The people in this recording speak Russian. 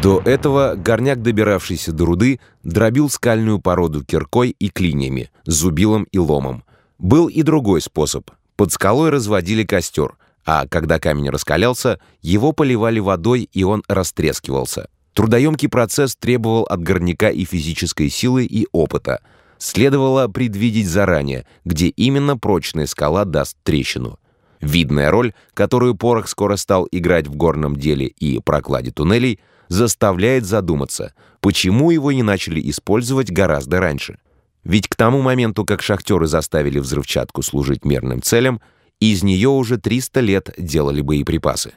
До этого горняк, добиравшийся до руды, дробил скальную породу киркой и клиньями, зубилом и ломом. Был и другой способ. Под скалой разводили костер, а когда камень раскалялся, его поливали водой, и он растрескивался. Трудоемкий процесс требовал от горняка и физической силы, и опыта. Следовало предвидеть заранее, где именно прочная скала даст трещину. Видная роль, которую Порох скоро стал играть в горном деле и прокладе туннелей, заставляет задуматься, почему его не начали использовать гораздо раньше. Ведь к тому моменту, как шахтеры заставили взрывчатку служить мерным целям, из нее уже 300 лет делали боеприпасы.